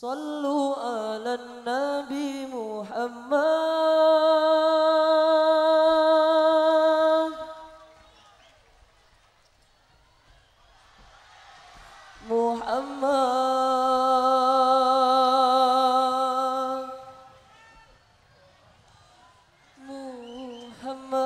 صلوا على النبي محمد. محمد. محمد.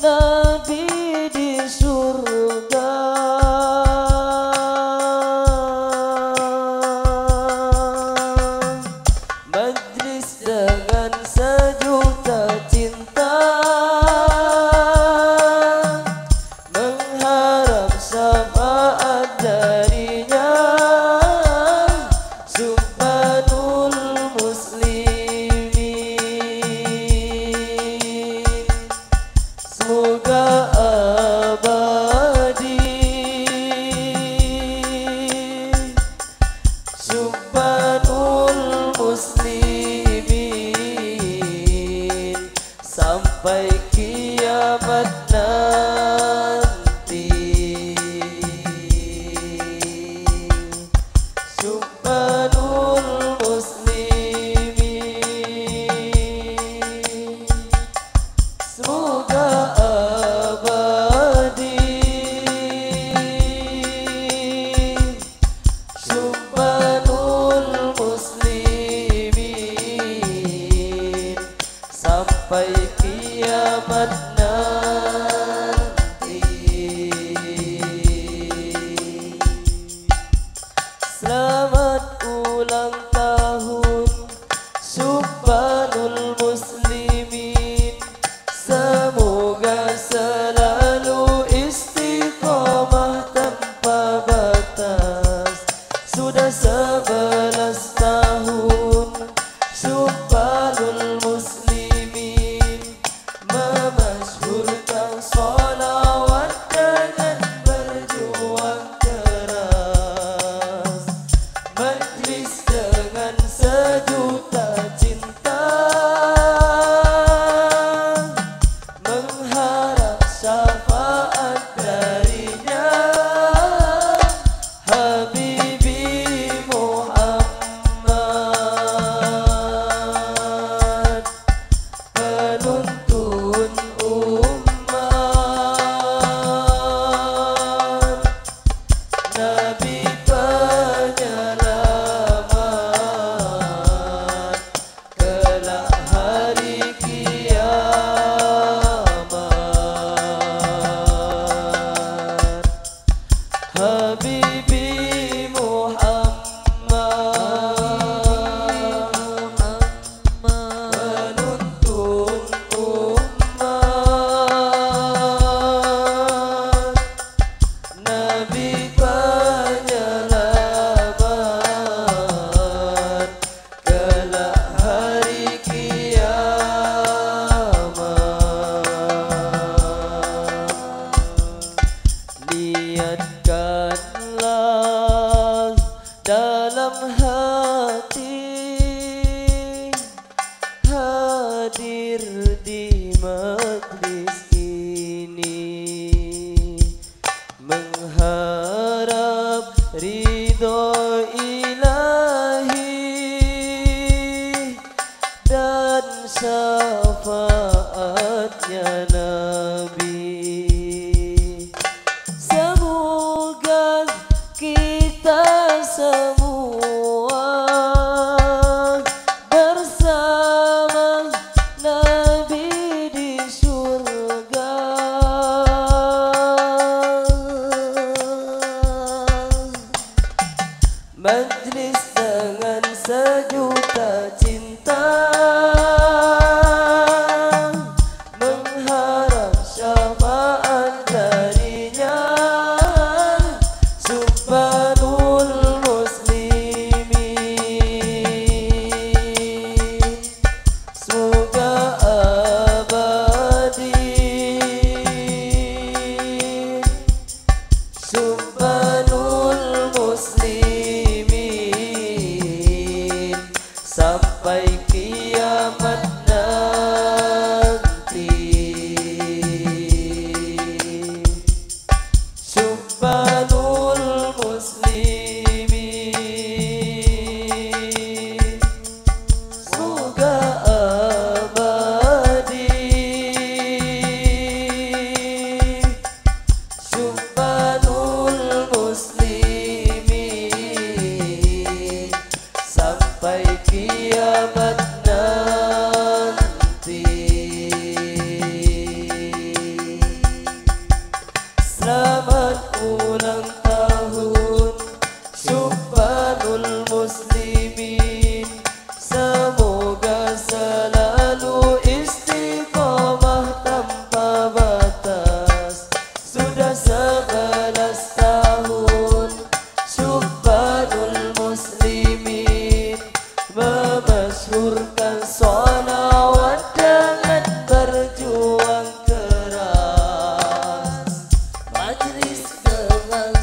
the Super But. dalam hati hadir di majlis ini. Mengharap ridho ilahi dan syafaatnya dengan